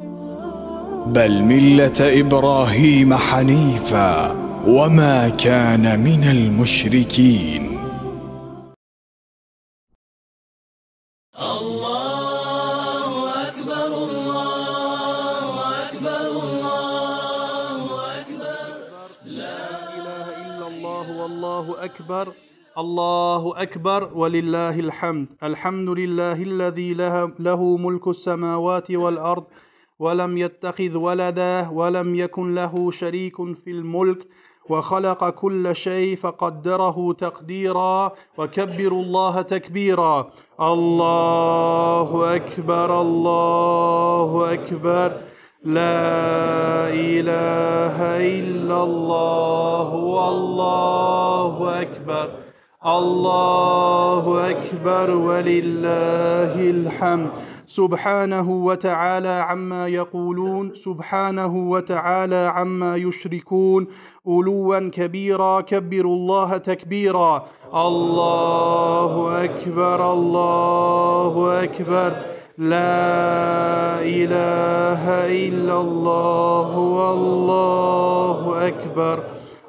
بل ملة إبراهيم حنيفا وما كان من المشركين. إلا الله والله أكبر الله أكبر ولله الحمد. الحمد لله الذي له ملك السماوات والأرض ولم يتخذ ولدا ولم يكن له شريك في الملك وخلق كل شيء فقدره تقديرا وكبروا الله تكبيرا. الله أكبر الله أكبر. لا إله إلا الله والله أكبر. الله أكبر ولله الحمد. سبحانه وتعالى عما يقولون سبحانه وتعالى عما يشركون. علوا كبيرا كبروا الله تكبيرا. الله أكبر الله أكبر. لا إله إلا الله والله أكبر.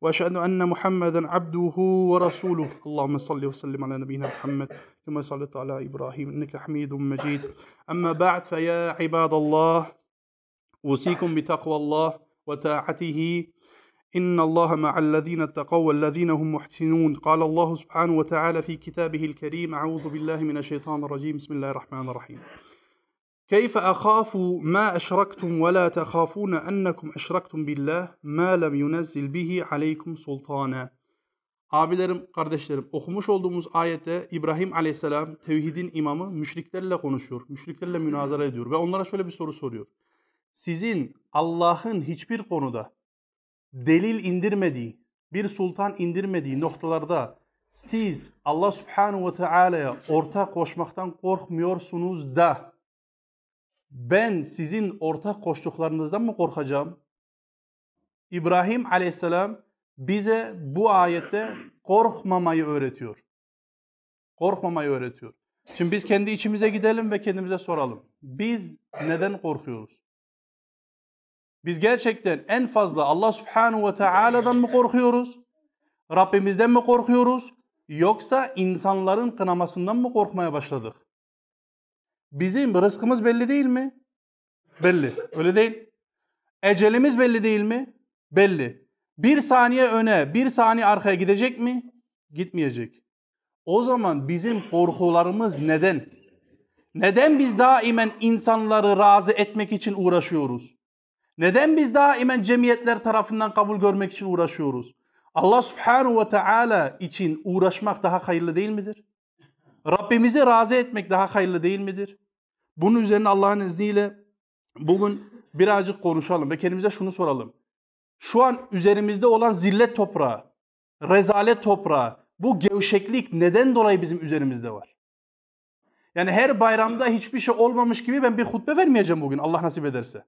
وأشهد أن محمدا عبده ورسوله. اللهم صل وسلم على نبينا محمد كما صليت على إبراهيم إنك حميد مجيد. أما بعد فيا عباد الله أوصيكم بتقوى الله وطاعته. إن الله مع الذين اتقوا والذين هم محسنون. قال الله سبحانه وتعالى في كتابه الكريم أعوذ بالله من الشيطان الرجيم. بسم الله الرحمن الرحيم. كيف أخاف ما أشركتم ولا تخافون أنكم أشركتم بالله ما لم ينزل به عليكم سلطانا Abilerim, kardeşlerim okumuş olduğumuz ayette İbrahim aleyhisselam tevhidin imamı müşriklerle konuşuyor. Müşriklerle münazara ediyor ve onlara şöyle bir soru soruyor. Sizin Allah'ın hiçbir konuda delil indirmediği, bir sultan indirmediği noktalarda siz Allah subhanahu ve teala'ya ortak koşmaktan korkmuyorsunuz da ben sizin ortak koştuklarınızdan mı korkacağım? İbrahim aleyhisselam bize bu ayette korkmamayı öğretiyor. Korkmamayı öğretiyor. Şimdi biz kendi içimize gidelim ve kendimize soralım. Biz neden korkuyoruz? Biz gerçekten en fazla Allah subhanahu ve teala'dan mı korkuyoruz? Rabbimizden mi korkuyoruz? Yoksa insanların kınamasından mı korkmaya başladık? Bizim rızkımız belli değil mi? Belli. Öyle değil. Ecelimiz belli değil mi? Belli. Bir saniye öne, bir saniye arkaya gidecek mi? Gitmeyecek. O zaman bizim korkularımız neden? Neden biz daimen insanları razı etmek için uğraşıyoruz? Neden biz daimen cemiyetler tarafından kabul görmek için uğraşıyoruz? Allah subhanahu ve teala için uğraşmak daha hayırlı değil midir? Rabbimizi razı etmek daha hayırlı değil midir? Bunun üzerine Allah'ın izniyle bugün birazcık konuşalım ve kendimize şunu soralım. Şu an üzerimizde olan zillet toprağı, rezalet toprağı, bu gevşeklik neden dolayı bizim üzerimizde var? Yani her bayramda hiçbir şey olmamış gibi ben bir hutbe vermeyeceğim bugün Allah nasip ederse.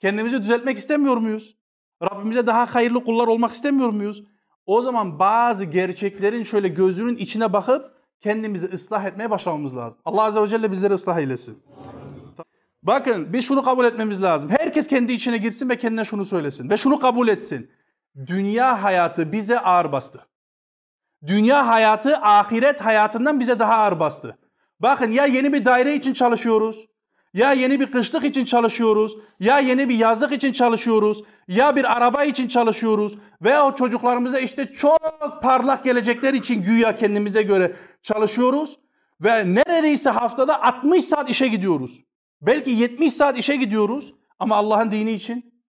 Kendimizi düzeltmek istemiyor muyuz? Rabbimize daha hayırlı kullar olmak istemiyor muyuz? O zaman bazı gerçeklerin şöyle gözünün içine bakıp kendimizi ıslah etmeye başlamamız lazım. Allah Azze ve Celle bizleri ıslah eylesin. Bakın biz şunu kabul etmemiz lazım. Herkes kendi içine girsin ve kendine şunu söylesin. Ve şunu kabul etsin. Dünya hayatı bize ağır bastı. Dünya hayatı ahiret hayatından bize daha ağır bastı. Bakın ya yeni bir daire için çalışıyoruz. Ya yeni bir kışlık için çalışıyoruz. Ya yeni bir yazlık için çalışıyoruz. Ya bir araba için çalışıyoruz. Veya o çocuklarımıza işte çok parlak gelecekler için güya kendimize göre çalışıyoruz. Ve neredeyse haftada 60 saat işe gidiyoruz. Belki 70 saat işe gidiyoruz ama Allah'ın dini için.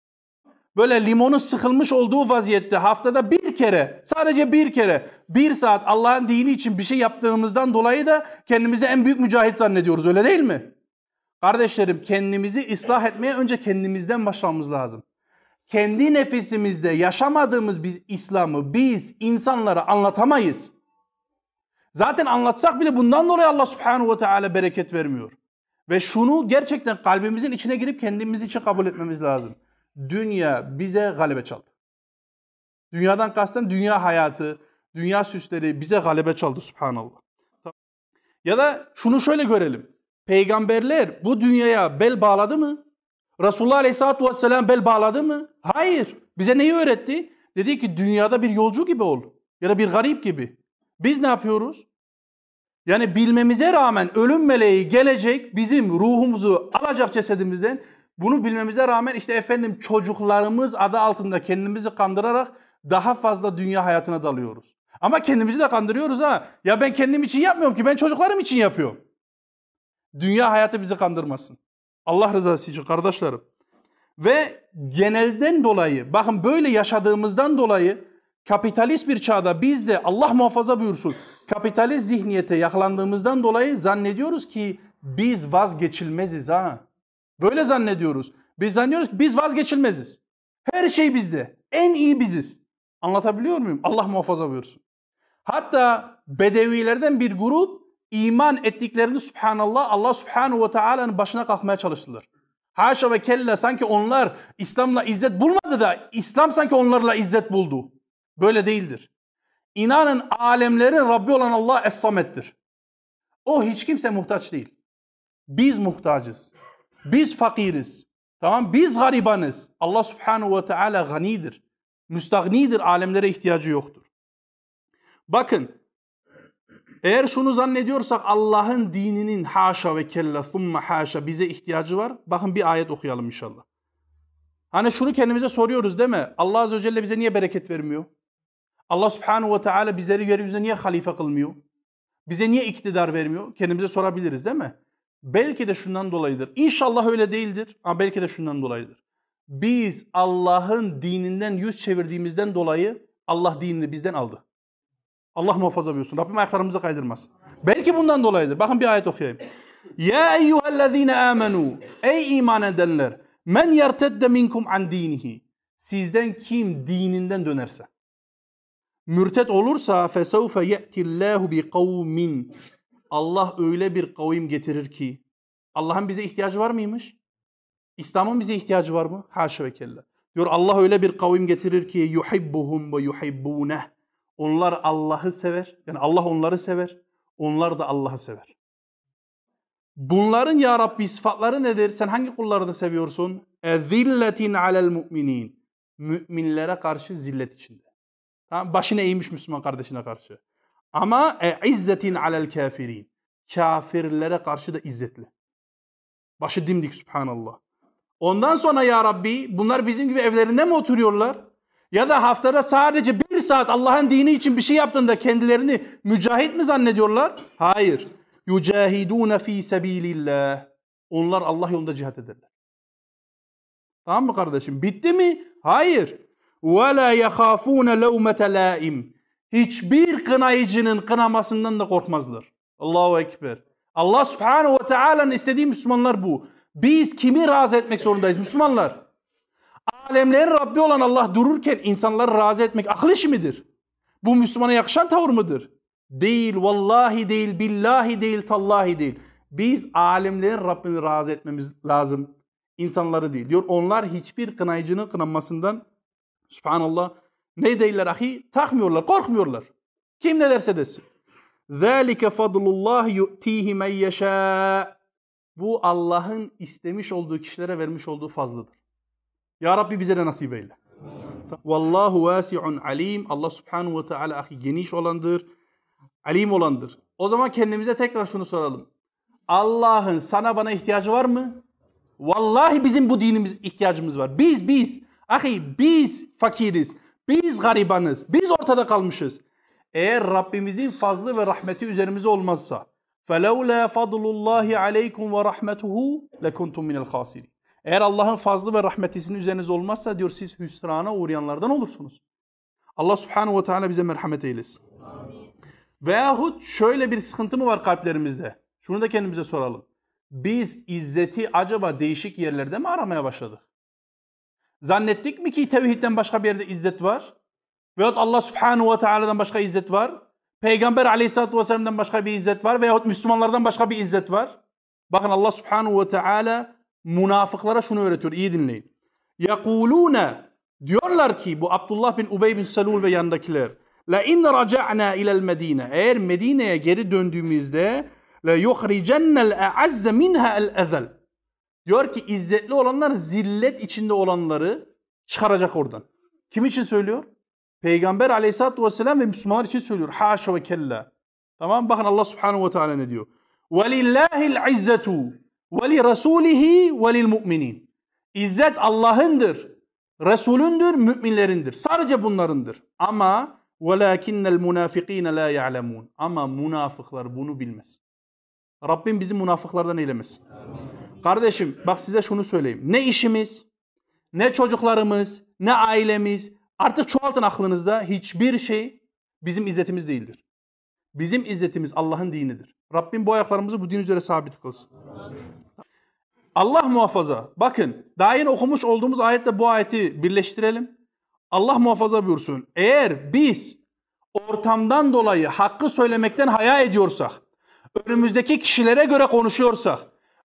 Böyle limonun sıkılmış olduğu vaziyette haftada bir kere, sadece bir kere, bir saat Allah'ın dini için bir şey yaptığımızdan dolayı da kendimizi en büyük mücahit zannediyoruz öyle değil mi? Kardeşlerim kendimizi ıslah etmeye önce kendimizden başlamamız lazım. Kendi nefisimizde yaşamadığımız biz İslam'ı biz insanlara anlatamayız. Zaten anlatsak bile bundan dolayı Allah subhanahu ve teala bereket vermiyor. Ve şunu gerçekten kalbimizin içine girip kendimiz için kabul etmemiz lazım. Dünya bize galebe çaldı. Dünyadan kastım dünya hayatı, dünya süsleri bize galebe çaldı subhanallah. Ya da şunu şöyle görelim. Peygamberler bu dünyaya bel bağladı mı? Resulullah Aleyhisselatü Vesselam bel bağladı mı? Hayır. Bize neyi öğretti? Dedi ki dünyada bir yolcu gibi ol. Ya da bir garip gibi. Biz ne yapıyoruz? Yani bilmemize rağmen ölüm meleği gelecek bizim ruhumuzu alacak cesedimizden. Bunu bilmemize rağmen işte efendim çocuklarımız adı altında kendimizi kandırarak daha fazla dünya hayatına dalıyoruz. Ama kendimizi de kandırıyoruz ha. Ya ben kendim için yapmıyorum ki ben çocuklarım için yapıyorum. Dünya hayatı bizi kandırmasın. Allah rızası için kardeşlerim. Ve genelden dolayı bakın böyle yaşadığımızdan dolayı kapitalist bir çağda biz de Allah muhafaza buyursun kapitalist zihniyete yakalandığımızdan dolayı zannediyoruz ki biz vazgeçilmeziz ha. Böyle zannediyoruz. Biz zannediyoruz ki biz vazgeçilmeziz. Her şey bizde. En iyi biziz. Anlatabiliyor muyum? Allah muhafaza buyursun. Hatta bedevilerden bir grup iman ettiklerini subhanallah Allah subhanahu ve teala'nın başına kalkmaya çalıştılar. Haşa ve kella sanki onlar İslam'la izzet bulmadı da İslam sanki onlarla izzet buldu. Böyle değildir. İnanın alemlerin Rabbi olan Allah Es-Samet'tir. O hiç kimse muhtaç değil. Biz muhtacız. Biz fakiriz. Tamam Biz garibanız. Allah Subhanahu ve Teala ganidir. Müstagnidir. Alemlere ihtiyacı yoktur. Bakın eğer şunu zannediyorsak Allah'ın dininin haşa ve kella thumma haşa bize ihtiyacı var. Bakın bir ayet okuyalım inşallah. Hani şunu kendimize soruyoruz değil mi? Allah Azze ve Celle bize niye bereket vermiyor? Allah Subhanahu ve Teala bizleri yeryüzünde niye halife kılmıyor? Bize niye iktidar vermiyor? Kendimize sorabiliriz değil mi? Belki de şundan dolayıdır. İnşallah öyle değildir ama belki de şundan dolayıdır. Biz Allah'ın dininden yüz çevirdiğimizden dolayı Allah dinini bizden aldı. Allah muhafaza buyursun. Rabbim ayaklarımızı kaydırmasın. Belki bundan dolayıdır. Bakın bir ayet okuyayım. Ya eyyühellezine amenu. Ey iman edenler. Men yertedde minkum an dinihi. Sizden kim dininden dönerse. Mürtet olursa fesevfe ye'tillahu bi kavmin. Allah öyle bir kavim getirir ki Allah'ın bize ihtiyacı var mıymış? İslam'ın bize ihtiyacı var mı? Haşa ve kella. Diyor Allah öyle bir kavim getirir ki yuhibbuhum ve yuhibbuneh. Onlar Allah'ı sever. Yani Allah onları sever. Onlar da Allah'ı sever. Bunların ya Rabbi sıfatları nedir? Sen hangi kullarını seviyorsun? Ezilletin alel mu'minin. Müminlere karşı zillet içinde. Tamam, başına eğmiş Müslüman kardeşine karşı. Ama e, izzetin alel kafirin. Kafirlere karşı da izzetli. Başı dimdik subhanallah. Ondan sonra ya Rabbi bunlar bizim gibi evlerinde mi oturuyorlar? Ya da haftada sadece bir saat Allah'ın dini için bir şey yaptığında kendilerini mücahit mi zannediyorlar? Hayır. Yücahidûne fî sebîlillah. Onlar Allah yolunda cihat ederler. Tamam mı kardeşim? Bitti mi? Hayır. وَلَا يَخَافُونَ لَوْمَةَ لَائِمٍ Hiçbir kınayıcının kınamasından da korkmazlar. Allahu Ekber. Allah Subhanahu ve Teala'nın istediği Müslümanlar bu. Biz kimi razı etmek zorundayız Müslümanlar? Alemlerin Rabbi olan Allah dururken insanları razı etmek akıl işi midir? Bu Müslümana yakışan tavır mıdır? Değil, vallahi değil, billahi değil, tallahi değil. Biz alemlerin Rabbini razı etmemiz lazım. İnsanları değil. Diyor onlar hiçbir kınayıcının kınanmasından Subhanallah. Ne değiller ahi? Takmıyorlar, korkmuyorlar. Kim ne derse desin. ذَٰلِكَ فَضْلُ اللّٰهِ يُؤْتِيهِ مَنْ يَشَاءُ Bu Allah'ın istemiş olduğu kişilere vermiş olduğu fazlıdır. Ya Rabbi bize de nasip eyle. Vallahu vasi'un alim. Allah subhanahu ve teala ahi geniş olandır. Alim olandır. O zaman kendimize tekrar şunu soralım. Allah'ın sana bana ihtiyacı var mı? Vallahi bizim bu dinimiz ihtiyacımız var. Biz biz Ahi biz fakiriz, biz garibanız, biz ortada kalmışız. Eğer Rabbimizin fazlı ve rahmeti üzerimize olmazsa فَلَوْلَا فَضْلُ اللّٰهِ عَلَيْكُمْ وَرَحْمَتُهُ لَكُنْتُمْ مِنَ الْخَاسِرِينَ eğer Allah'ın fazlı ve rahmetisinin üzerinize olmazsa diyor siz hüsrana uğrayanlardan olursunuz. Allah subhanahu ve teala bize merhamet eylesin. Amin. Veyahut şöyle bir sıkıntı mı var kalplerimizde? Şunu da kendimize soralım. Biz izzeti acaba değişik yerlerde mi aramaya başladık? Zannettik mi ki tevhidden başka bir yerde izzet var? Veyahut Allah subhanahu ve teala'dan başka izzet var? Peygamber aleyhissalatü vesselam'dan başka bir izzet var veyahut Müslümanlardan başka bir izzet var. Bakın Allah subhanahu ve teala münafıklara şunu öğretiyor. İyi dinleyin. Yakulune diyorlar ki bu Abdullah bin Ubey bin Selul ve yandakiler. La in raca'na ila'l Medine. Eğer Medine'ye geri döndüğümüzde la yuhricennel a'azze minha el ezel. Diyor ki izzetli olanlar zillet içinde olanları çıkaracak oradan. Kim için söylüyor? Peygamber aleyhissalatü vesselam ve Müslümanlar için söylüyor. Haşa ve kella. Tamam bakın Allah subhanahu ve teala ne diyor? وَلِلَّهِ الْعِزَّةُ ve li rasulihi ve lil mu'minin. İzzet Allah'ındır, Resulündür, müminlerindir. Sadece bunlarındır. Ama velakinnel munafikine la ya'lemun. Ama münafıklar bunu bilmez. Rabbim bizi münafıklardan eylemesin. Kardeşim bak size şunu söyleyeyim. Ne işimiz, ne çocuklarımız, ne ailemiz artık çoğaltın aklınızda hiçbir şey bizim izzetimiz değildir. Bizim izzetimiz Allah'ın dinidir. Rabbim bu ayaklarımızı bu din üzere sabit kılsın. Allah muhafaza. Bakın daha yeni okumuş olduğumuz ayetle bu ayeti birleştirelim. Allah muhafaza buyursun. Eğer biz ortamdan dolayı hakkı söylemekten haya ediyorsak, önümüzdeki kişilere göre konuşuyorsak,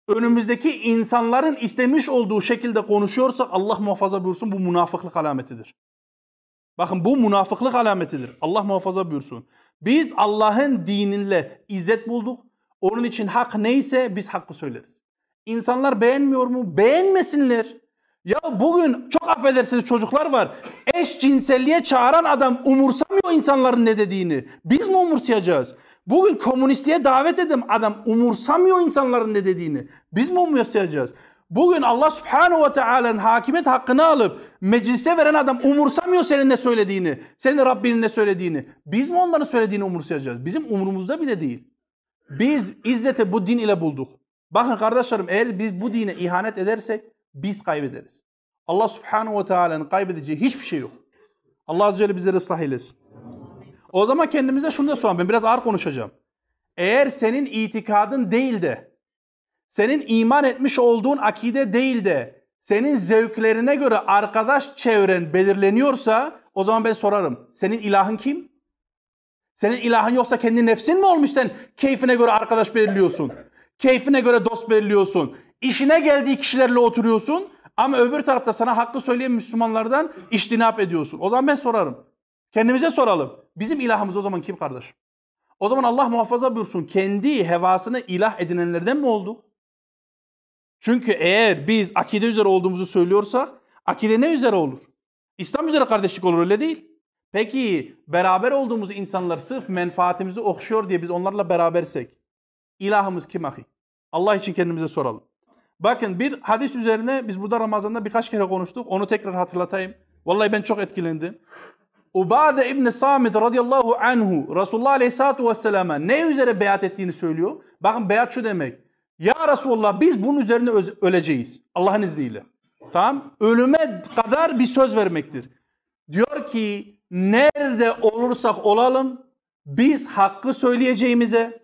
önümüzdeki insanların istemiş olduğu şekilde konuşuyorsak Allah muhafaza buyursun bu münafıklık alametidir. Bakın bu münafıklık alametidir. Allah muhafaza buyursun. Biz Allah'ın dininle izzet bulduk. Onun için hak neyse biz hakkı söyleriz. İnsanlar beğenmiyor mu? Beğenmesinler. Ya bugün çok affedersiniz çocuklar var. Eş cinselliğe çağıran adam umursamıyor insanların ne dediğini. Biz mi umursayacağız? Bugün komünistliğe davet eden adam umursamıyor insanların ne dediğini. Biz mi umursayacağız? Bugün Allah subhanahu ve teala'nın hakimiyet hakkını alıp meclise veren adam umursamıyor senin ne söylediğini. Senin Rabbinin ne söylediğini. Biz mi onların söylediğini umursayacağız? Bizim umurumuzda bile değil. Biz izzeti bu din ile bulduk. Bakın kardeşlerim eğer biz bu dine ihanet edersek biz kaybederiz. Allah subhanahu ve teala'nın kaybedeceği hiçbir şey yok. Allah azze ve celle bizleri ıslah eylesin. O zaman kendimize şunu da soralım. Ben biraz ağır konuşacağım. Eğer senin itikadın değil de, senin iman etmiş olduğun akide değil de, senin zevklerine göre arkadaş çevren belirleniyorsa, o zaman ben sorarım. Senin ilahın kim? Senin ilahın yoksa kendi nefsin mi olmuş sen keyfine göre arkadaş belirliyorsun? Keyfine göre dost belirliyorsun. İşine geldiği kişilerle oturuyorsun ama öbür tarafta sana hakkı söyleyen Müslümanlardan iştinap ediyorsun. O zaman ben sorarım. Kendimize soralım. Bizim ilahımız o zaman kim kardeş? O zaman Allah muhafaza buyursun. Kendi hevasını ilah edinenlerden mi olduk? Çünkü eğer biz akide üzere olduğumuzu söylüyorsak akide ne üzere olur? İslam üzere kardeşlik olur öyle değil. Peki beraber olduğumuz insanlar sırf menfaatimizi okşuyor diye biz onlarla berabersek ilahımız kim ahi? Allah için kendimize soralım. Bakın bir hadis üzerine biz burada Ramazan'da birkaç kere konuştuk. Onu tekrar hatırlatayım. Vallahi ben çok etkilendim. Ubade İbni Samid radıyallahu anhu Resulullah aleyhissalatu vesselam'a ne üzere beyat ettiğini söylüyor. Bakın beyat şu demek. Ya Resulullah biz bunun üzerine öleceğiz. Allah'ın izniyle. Tamam. Ölüme kadar bir söz vermektir. Diyor ki nerede olursak olalım biz hakkı söyleyeceğimize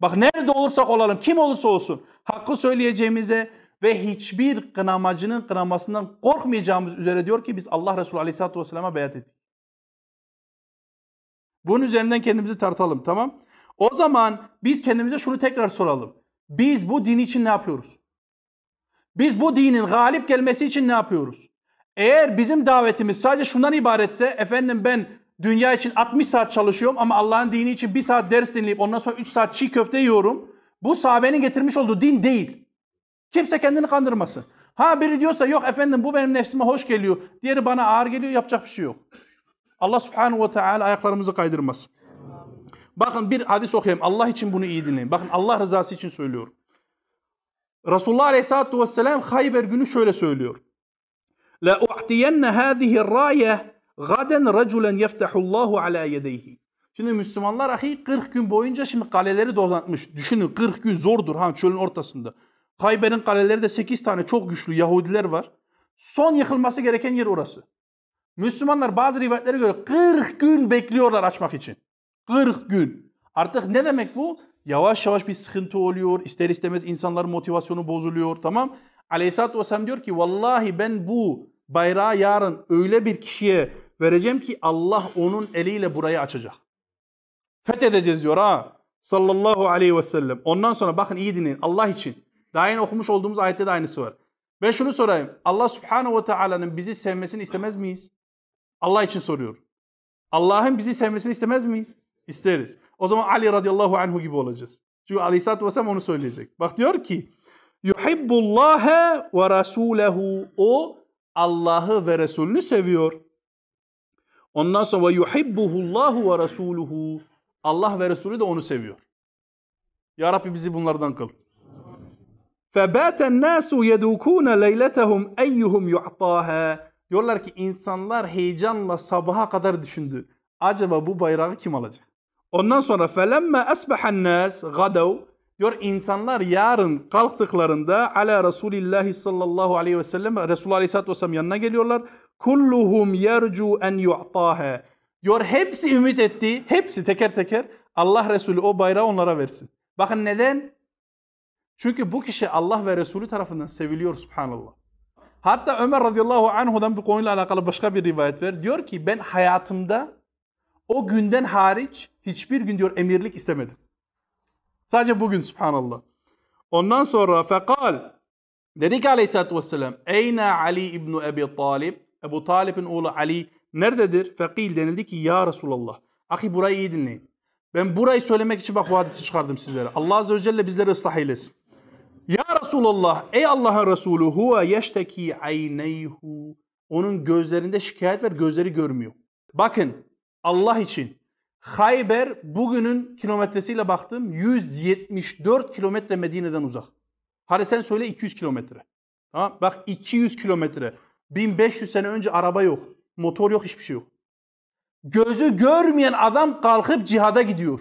bak nerede olursak olalım kim olursa olsun hakkı söyleyeceğimize ve hiçbir kınamacının kınamasından korkmayacağımız üzere diyor ki biz Allah Resulü Aleyhisselatü Vesselam'a beyat ettik. Bunun üzerinden kendimizi tartalım tamam. O zaman biz kendimize şunu tekrar soralım. Biz bu din için ne yapıyoruz? Biz bu dinin galip gelmesi için ne yapıyoruz? Eğer bizim davetimiz sadece şundan ibaretse efendim ben dünya için 60 saat çalışıyorum ama Allah'ın dini için 1 saat ders dinleyip ondan sonra 3 saat çiğ köfte yiyorum. Bu sahabenin getirmiş olduğu din değil. Kimse kendini kandırmasın. Ha biri diyorsa yok efendim bu benim nefsime hoş geliyor. Diğeri bana ağır geliyor yapacak bir şey yok. Allah subhanahu ve teala ayaklarımızı kaydırmasın. Bakın bir hadis okuyayım. Allah için bunu iyi dinleyin. Bakın Allah rızası için söylüyorum. Resulullah Aleyhisselatü Vesselam Hayber günü şöyle söylüyor. La u'tiyenne hâzihi râye gaden raculen yeftehullahu ala yedeyhi. Şimdi Müslümanlar ahi 40 gün boyunca şimdi kaleleri donatmış. Düşünün 40 gün zordur ha çölün ortasında. Hayber'in kaleleri de 8 tane çok güçlü Yahudiler var. Son yıkılması gereken yer orası. Müslümanlar bazı rivayetlere göre 40 gün bekliyorlar açmak için. 40 gün. Artık ne demek bu? Yavaş yavaş bir sıkıntı oluyor. İster istemez insanların motivasyonu bozuluyor. Tamam. Aleyhisselatü Vesselam diyor ki vallahi ben bu bayrağı yarın öyle bir kişiye vereceğim ki Allah onun eliyle burayı açacak. Fethedeceğiz diyor ha. Sallallahu aleyhi ve sellem. Ondan sonra bakın iyi dinleyin Allah için. Daha yeni okumuş olduğumuz ayette de aynısı var. Ben şunu sorayım. Allah subhanahu ve teala'nın bizi sevmesini istemez miyiz? Allah için soruyorum. Allah'ın bizi sevmesini istemez miyiz? İsteriz. O zaman Ali radıyallahu anhu gibi olacağız. Çünkü aleyhissalatü vesselam onu söyleyecek. Bak diyor ki Yuhibbullâhe ve rasûlehu. O Allah'ı ve Resulünü seviyor. Ondan sonra ve yuhibbuhullahu ve rasuluhu. Allah ve Resulü de onu seviyor. Ya Rabbi bizi bunlardan kıl. فَبَاتَ النَّاسُ يَدُوكُونَ لَيْلَتَهُمْ اَيُّهُمْ يُعْطَاهَا Diyorlar ki insanlar heyecanla sabaha kadar düşündü. Acaba bu bayrağı kim alacak? Ondan sonra felemme esbehen nas gadav diyor insanlar yarın kalktıklarında ala Resulillahi sallallahu aleyhi ve sellem Resulullah aleyhissalatu vesselam yanına geliyorlar. Kulluhum yercu en yu'taha. Diyor hepsi ümit etti. Hepsi teker teker Allah Resulü o bayrağı onlara versin. Bakın neden? Çünkü bu kişi Allah ve Resulü tarafından seviliyor subhanallah. Hatta Ömer radıyallahu anhudan bu konuyla alakalı başka bir rivayet ver. Diyor ki ben hayatımda o günden hariç hiçbir gün diyor emirlik istemedim. Sadece bugün subhanallah. Ondan sonra fekal dedi ki aleyhissalatü vesselam Eyna Ali İbni Ebi Talib Ebu Talib'in oğlu Ali nerededir? Fekil denildi ki ya Resulallah. Ahi burayı iyi dinleyin. Ben burayı söylemek için bak bu hadisi çıkardım sizlere. Allah Azze ve Celle bizleri ıslah eylesin. Ya Resulallah ey Allah'ın Resulü huve yeşteki ayneyhu onun gözlerinde şikayet var gözleri görmüyor. Bakın Allah için Hayber bugünün kilometresiyle baktım 174 kilometre Medine'den uzak. Hadi sen söyle 200 kilometre. Tamam bak 200 kilometre. 1500 sene önce araba yok. Motor yok hiçbir şey yok. Gözü görmeyen adam kalkıp cihada gidiyor.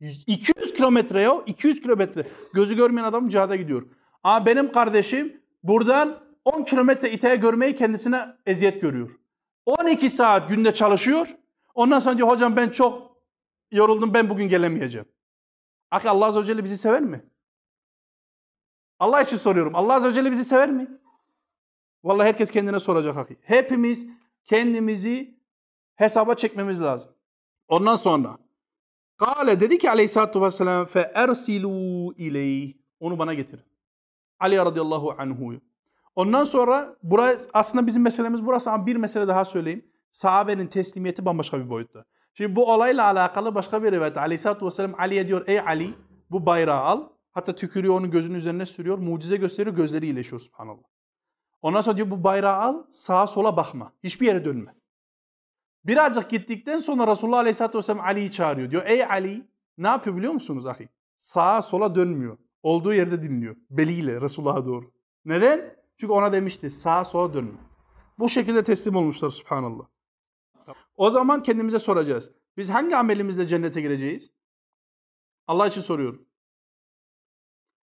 200 kilometre ya 200 kilometre. Gözü görmeyen adam cihada gidiyor. Ama benim kardeşim buradan 10 kilometre iteye görmeyi kendisine eziyet görüyor. 12 saat günde çalışıyor. Ondan sonra diyor hocam ben çok yoruldum ben bugün gelemeyeceğim. Akı Allah Azze ve Celle bizi sever mi? Allah için soruyorum. Allah Azze ve Celle bizi sever mi? Vallahi herkes kendine soracak Akı. Hepimiz kendimizi hesaba çekmemiz lazım. Ondan sonra Kale dedi ki aleyhissalatü vesselam fe ersilu ileyh. Onu bana getirin. Ali radıyallahu anhu. Ondan sonra burası aslında bizim meselemiz burası ama bir mesele daha söyleyeyim sahabenin teslimiyeti bambaşka bir boyutta. Şimdi bu olayla alakalı başka bir rivayet. Aleyhisselatü Vesselam Ali'ye diyor ey Ali bu bayrağı al. Hatta tükürüyor onun gözünün üzerine sürüyor. Mucize gösteriyor gözleri iyileşiyor subhanallah. Ondan sonra diyor bu bayrağı al sağa sola bakma. Hiçbir yere dönme. Birazcık gittikten sonra Resulullah Aleyhisselatü Vesselam Ali'yi çağırıyor. Diyor ey Ali ne yapıyor biliyor musunuz ahi? Sağa sola dönmüyor. Olduğu yerde dinliyor. Beliyle Resulullah'a doğru. Neden? Çünkü ona demişti sağa sola dönme. Bu şekilde teslim olmuşlar subhanallah. O zaman kendimize soracağız. Biz hangi amelimizle cennete gireceğiz? Allah için soruyorum.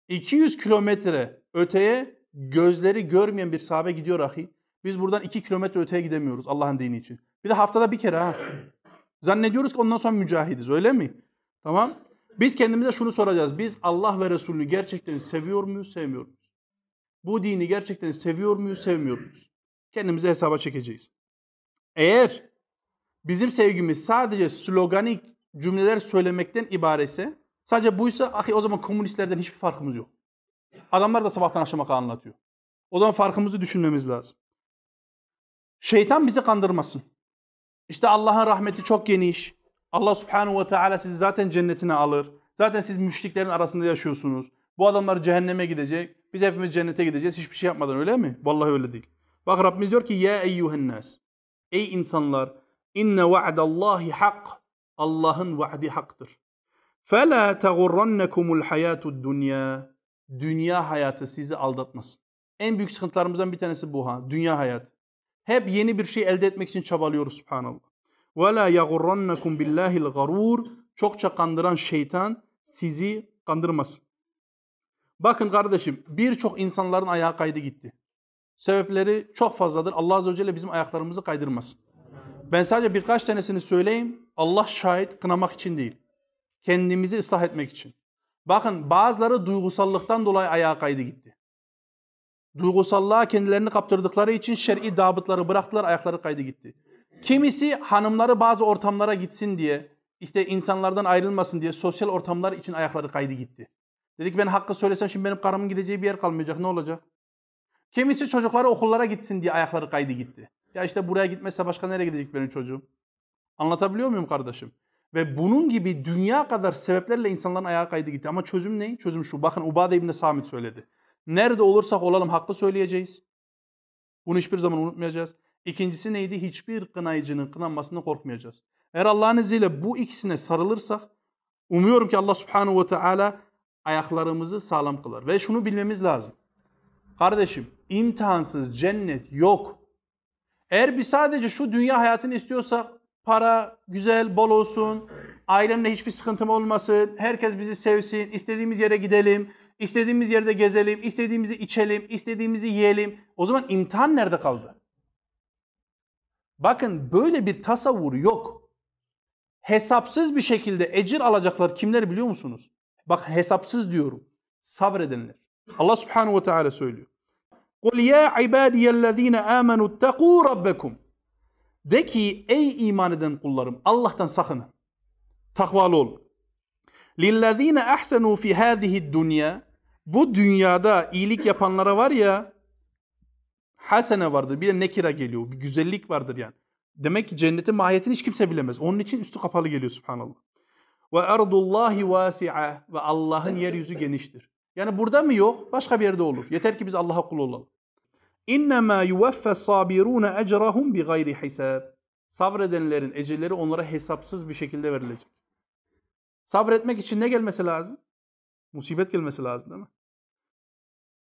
200 kilometre öteye gözleri görmeyen bir sahabe gidiyor ahi. Biz buradan 2 kilometre öteye gidemiyoruz Allah'ın dini için. Bir de haftada bir kere ha. Zannediyoruz ki ondan sonra mücahidiz öyle mi? Tamam. Biz kendimize şunu soracağız. Biz Allah ve Resulünü gerçekten seviyor muyuz, sevmiyor muyuz? Bu dini gerçekten seviyor muyuz, sevmiyor muyuz? Kendimize hesaba çekeceğiz. Eğer bizim sevgimiz sadece sloganik cümleler söylemekten ibaretse, sadece buysa ahi o zaman komünistlerden hiçbir farkımız yok. Adamlar da sabahtan akşama kadar anlatıyor. O zaman farkımızı düşünmemiz lazım. Şeytan bizi kandırmasın. İşte Allah'ın rahmeti çok geniş. Allah subhanahu ve teala sizi zaten cennetine alır. Zaten siz müşriklerin arasında yaşıyorsunuz. Bu adamlar cehenneme gidecek. Biz hepimiz cennete gideceğiz hiçbir şey yapmadan öyle mi? Vallahi öyle değil. Bak Rabbimiz diyor ki ya eyyuhennas. Ey insanlar İnne va'dallahi hak. Allah'ın vaadi haktır. فَلَا تَغُرَّنَّكُمُ الْحَيَاتُ الدُّنْيَا Dünya hayatı sizi aldatmasın. En büyük sıkıntılarımızdan bir tanesi bu ha. Dünya hayatı. Hep yeni bir şey elde etmek için çabalıyoruz subhanallah. وَلَا يَغُرَّنَّكُمْ بِاللّٰهِ الْغَرُورِ Çokça kandıran şeytan sizi kandırmasın. Bakın kardeşim birçok insanların ayağı kaydı gitti. Sebepleri çok fazladır. Allah Azze ve Celle bizim ayaklarımızı kaydırmasın. Ben sadece birkaç tanesini söyleyeyim. Allah şahit kınamak için değil. Kendimizi ıslah etmek için. Bakın bazıları duygusallıktan dolayı ayağa kaydı gitti. Duygusallığa kendilerini kaptırdıkları için şer'i dabıtları bıraktılar, ayakları kaydı gitti. Kimisi hanımları bazı ortamlara gitsin diye, işte insanlardan ayrılmasın diye sosyal ortamlar için ayakları kaydı gitti. Dedik ben hakkı söylesem şimdi benim karımın gideceği bir yer kalmayacak ne olacak? Kimisi çocukları okullara gitsin diye ayakları kaydı gitti. Ya işte buraya gitmezse başka nereye gidecek benim çocuğum? Anlatabiliyor muyum kardeşim? Ve bunun gibi dünya kadar sebeplerle insanların ayağı kaydı gitti. Ama çözüm ne? Çözüm şu. Bakın Ubade İbni Samit söyledi. Nerede olursak olalım hakkı söyleyeceğiz. Bunu hiçbir zaman unutmayacağız. İkincisi neydi? Hiçbir kınayıcının kınanmasını korkmayacağız. Eğer Allah'ın izniyle bu ikisine sarılırsak umuyorum ki Allah subhanahu ve teala ayaklarımızı sağlam kılar. Ve şunu bilmemiz lazım. Kardeşim imtihansız cennet yok. Eğer biz sadece şu dünya hayatını istiyorsak para güzel, bol olsun, ailemle hiçbir sıkıntım olmasın, herkes bizi sevsin, istediğimiz yere gidelim, istediğimiz yerde gezelim, istediğimizi içelim, istediğimizi yiyelim. O zaman imtihan nerede kaldı? Bakın böyle bir tasavvur yok. Hesapsız bir şekilde ecir alacaklar kimler biliyor musunuz? Bak hesapsız diyorum. Sabredenler. Allah subhanahu ve teala söylüyor. قُلْ يَا عِبَادِيَ الَّذ۪ينَ آمَنُوا اتَّقُوا رَبَّكُمْ De ki ey iman eden kullarım Allah'tan sakının. Takvalı olun. لِلَّذ۪ينَ اَحْسَنُوا فِي هَذِهِ الدُّنْيَا Bu dünyada iyilik yapanlara var ya hasene vardır. Bir de nekira geliyor. Bir güzellik vardır yani. Demek ki cennetin mahiyetini hiç kimse bilemez. Onun için üstü kapalı geliyor subhanallah. Ve erdullahi vasi'a ve Allah'ın yeryüzü geniştir. Yani burada mı yok? Başka bir yerde olur. Yeter ki biz Allah'a kul olalım. İnnemâ yuveffe sabirûne ecrahum bi gayri hisab. Sabredenlerin ecirleri onlara hesapsız bir şekilde verilecek. Sabretmek için ne gelmesi lazım? Musibet gelmesi lazım değil mi?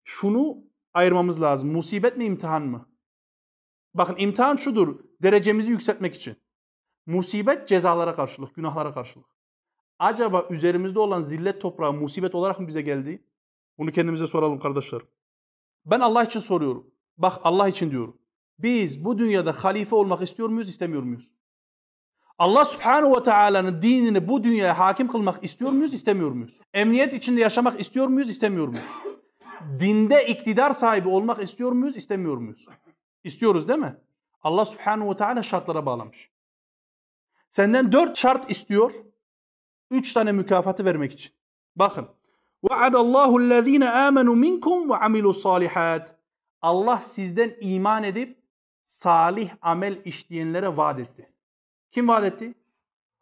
Şunu ayırmamız lazım. Musibet mi imtihan mı? Bakın imtihan şudur. Derecemizi yükseltmek için. Musibet cezalara karşılık, günahlara karşılık. Acaba üzerimizde olan zillet toprağı musibet olarak mı bize geldi? Bunu kendimize soralım kardeşler. Ben Allah için soruyorum. Bak Allah için diyorum. Biz bu dünyada halife olmak istiyor muyuz, istemiyor muyuz? Allah subhanahu ve teala'nın dinini bu dünyaya hakim kılmak istiyor muyuz, istemiyor muyuz? Emniyet içinde yaşamak istiyor muyuz, istemiyor muyuz? Dinde iktidar sahibi olmak istiyor muyuz, istemiyor muyuz? İstiyoruz değil mi? Allah subhanahu ve teala şartlara bağlamış. Senden dört şart istiyor. Üç tane mükafatı vermek için. Bakın. وَعَدَ اللّٰهُ الَّذ۪ينَ آمَنُوا مِنْكُمْ وَعَمِلُوا الصَّالِحَاتِ Allah sizden iman edip salih amel işleyenlere vaat etti. Kim vaat etti?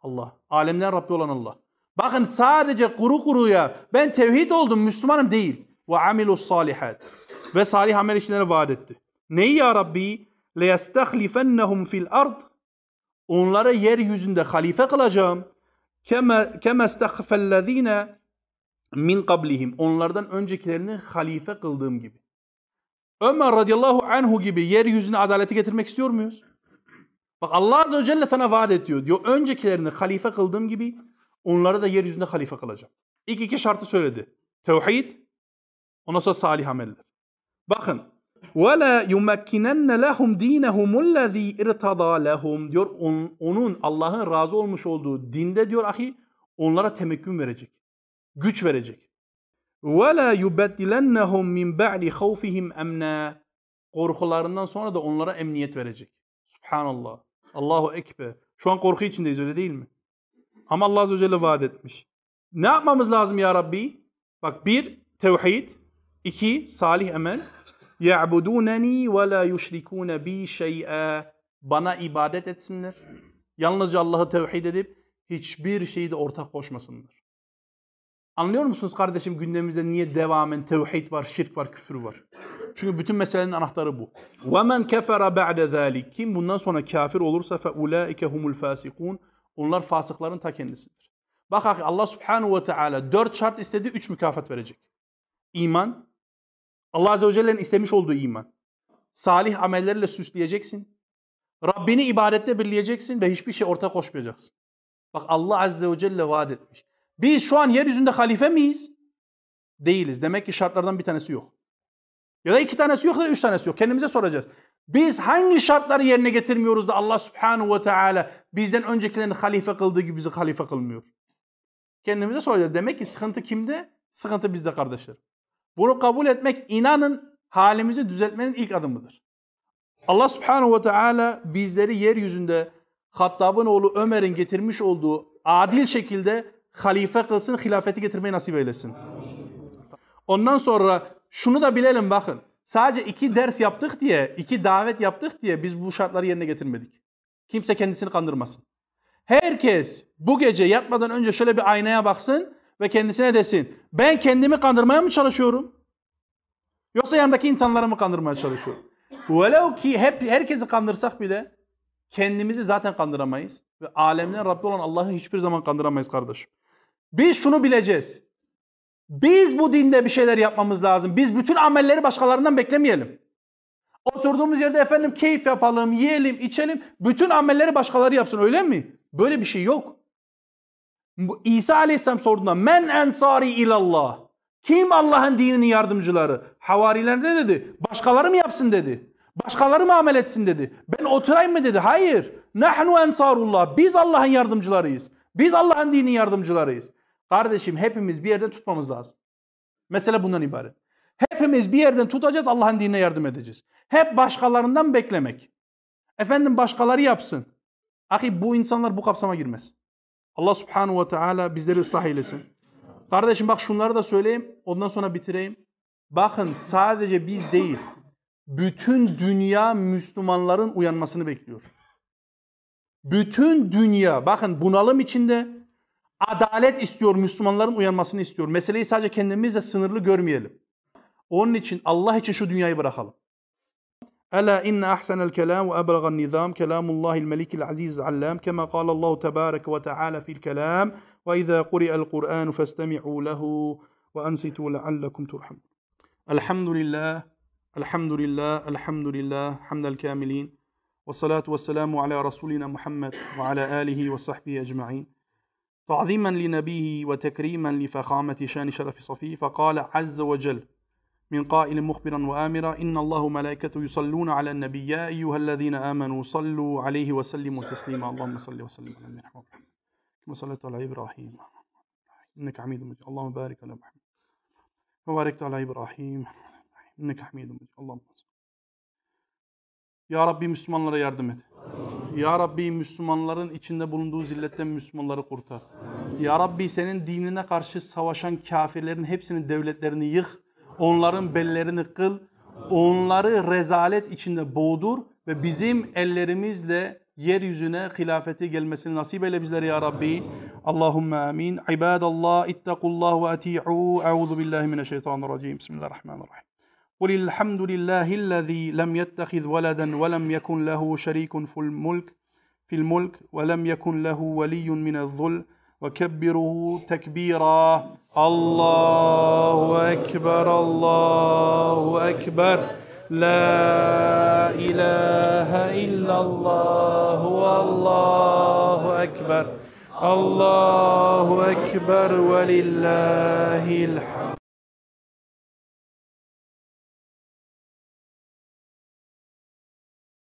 Allah. Alemler Rabbi olan Allah. Bakın sadece kuru kuruya ben tevhid oldum Müslümanım değil. Ve amilus salihat. Ve salih amel işleyenlere vaat etti. Neyi ya Rabbi? لَيَسْتَخْلِفَنَّهُمْ fil ard. Onlara yeryüzünde halife kılacağım. Kema kema istahfellezine min qablihim. Onlardan öncekilerini halife kıldığım gibi. Ömer radıyallahu anhu gibi yeryüzüne adaleti getirmek istiyor muyuz? Bak Allah azze ve celle sana vaat ediyor. Diyor öncekilerini halife kıldığım gibi onları da yeryüzünde halife kılacağım. İlk iki şartı söyledi. Tevhid, ondan sonra salih ameller. Bakın. وَلَا يُمَكِّنَنَّ لَهُمْ دِينَهُمُ الَّذ۪ي اِرْتَضَى لَهُمْ diyor. On, onun Allah'ın razı olmuş olduğu dinde diyor ahi onlara temekkün verecek. Güç verecek. وَلَا يُبَدِّلَنَّهُمْ مِنْ بَعْلِ خَوْفِهِمْ اَمْنًا Korkularından sonra da onlara emniyet verecek. Subhanallah. Allahu Ekber. Şu an korku içindeyiz öyle değil mi? Ama Allah Azze ve Celle vaat etmiş. Ne yapmamız lazım ya Rabbi? Bak bir, tevhid. iki salih amel. يَعْبُدُونَنِي وَلَا يُشْرِكُونَ بِي شَيْئًا Bana ibadet etsinler. Yalnızca Allah'ı tevhid edip hiçbir şeyi de ortak koşmasınlar. Anlıyor musunuz kardeşim gündemimizde niye devamen tevhid var, şirk var, küfür var? Çünkü bütün meselenin anahtarı bu. وَمَنْ كَفَرَ بَعْدَ ذَٰلِكِ Kim bundan sonra kafir olursa فَاُولَٰئِكَ هُمُ الْفَاسِقُونَ Onlar fasıkların ta kendisidir. Bak Allah subhanahu ve teala dört şart istedi, üç mükafat verecek. İman, Allah Azze ve Celle'nin istemiş olduğu iman. Salih amellerle süsleyeceksin. Rabbini ibadette birleyeceksin ve hiçbir şey ortak koşmayacaksın. Bak Allah Azze ve Celle vaat etmiş. Biz şu an yeryüzünde halife miyiz? Değiliz. Demek ki şartlardan bir tanesi yok. Ya da iki tanesi yok ya da üç tanesi yok. Kendimize soracağız. Biz hangi şartları yerine getirmiyoruz da Allah Subhanahu ve Teala bizden öncekilerini halife kıldığı gibi bizi halife kılmıyor? Kendimize soracağız. Demek ki sıkıntı kimde? Sıkıntı bizde kardeşler. Bunu kabul etmek inanın halimizi düzeltmenin ilk adımıdır. Allah subhanahu ve teala bizleri yeryüzünde Hattab'ın oğlu Ömer'in getirmiş olduğu adil şekilde halife kılsın, hilafeti getirmeyi nasip eylesin. Ondan sonra şunu da bilelim bakın. Sadece iki ders yaptık diye, iki davet yaptık diye biz bu şartları yerine getirmedik. Kimse kendisini kandırmasın. Herkes bu gece yatmadan önce şöyle bir aynaya baksın ve kendisine desin. Ben kendimi kandırmaya mı çalışıyorum? Yoksa yanındaki insanları mı kandırmaya çalışıyorum? Velev ki hep herkesi kandırsak bile kendimizi zaten kandıramayız. Ve alemden Rabbi olan Allah'ı hiçbir zaman kandıramayız kardeşim. Biz şunu bileceğiz. Biz bu dinde bir şeyler yapmamız lazım. Biz bütün amelleri başkalarından beklemeyelim. Oturduğumuz yerde efendim keyif yapalım, yiyelim, içelim. Bütün amelleri başkaları yapsın öyle mi? Böyle bir şey yok. İsa Aleyhisselam sorduğunda men ensari ilallah. Kim Allah'ın dininin yardımcıları? Havariler ne dedi? Başkaları mı yapsın dedi. Başkaları mı amel etsin dedi. Ben oturayım mı dedi. Hayır. Nahnu ensarullah. Biz Allah'ın yardımcılarıyız. Biz Allah'ın dininin yardımcılarıyız. Kardeşim hepimiz bir yerden tutmamız lazım. Mesele bundan ibaret. Hepimiz bir yerden tutacağız Allah'ın dinine yardım edeceğiz. Hep başkalarından beklemek. Efendim başkaları yapsın. Ahi bu insanlar bu kapsama girmez. Allah subhanahu ve teala bizleri ıslah eylesin. Kardeşim bak şunları da söyleyeyim ondan sonra bitireyim. Bakın sadece biz değil bütün dünya Müslümanların uyanmasını bekliyor. Bütün dünya bakın bunalım içinde adalet istiyor Müslümanların uyanmasını istiyor. Meseleyi sadece kendimizle sınırlı görmeyelim. Onun için Allah için şu dünyayı bırakalım. ألا إن أحسن الكلام وأبلغ النظام كلام الله الملك العزيز العلام كما قال الله تبارك وتعالى في الكلام وإذا قرئ القرآن فاستمعوا له وأنصتوا لعلكم ترحمون. الحمد لله الحمد لله الحمد لله حمد الكاملين والصلاة والسلام على رسولنا محمد وعلى آله وصحبه أجمعين. تعظيما لنبيه وتكريما لفخامة شان شرف صفيه فقال عز وجل من قائل مخبرا وآمرا إن الله وملائكته يصلون على النبي يا أيها الذين آمنوا صلوا عليه وسلموا تسليما اللهم صل وسلم على نبينا محمد كما صليت على إبراهيم إنك حميد مجيد اللهم بارك على محمد وباركت على إبراهيم إنك حميد مجيد اللهم صل Ya Rabbi Müslümanlara yardım et. Ya Rabbi Müslümanların içinde bulunduğu zilletten Müslümanları kurtar. Ya Rabbi senin dinine karşı savaşan kafirlerin hepsinin devletlerini yık. Onların bellerini kıl. Onları rezalet içinde boğdur ve bizim ellerimizle yeryüzüne hilafeti gelmesini nasip eyle bizlere ya Rabbi. Allahümme amin. İbadallah ittakullah ve ati'u. Euzu billahi mineşşeytanirracim. Bismillahirrahmanirrahim. قل الحمد لله الذي لم يتخذ ولدا ولم يكن له شريك في الملك في الملك ولم يكن له ولي من الذل وكبره تكبيرا. الله أكبر الله أكبر. لا إله إلا الله والله أكبر. الله أكبر ولله الحمد.